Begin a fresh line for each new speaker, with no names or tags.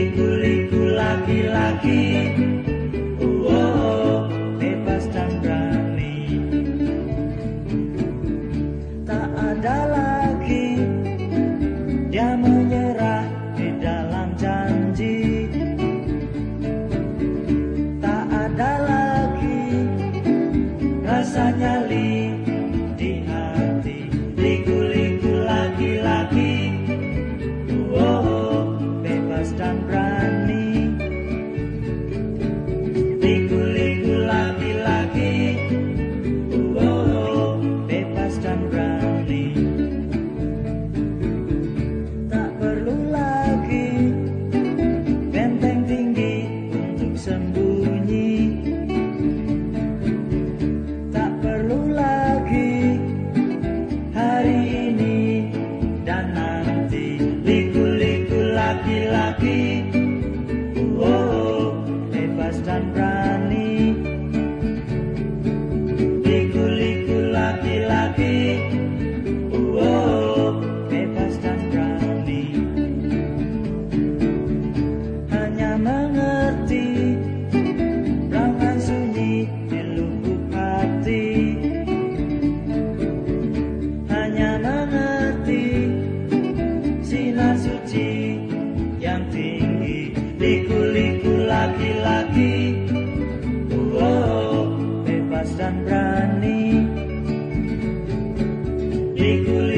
Liku-liku laki-laki. sinar suci yang tinggi liku-liku laki-laki. Wow bebas dan berani. Liku-liku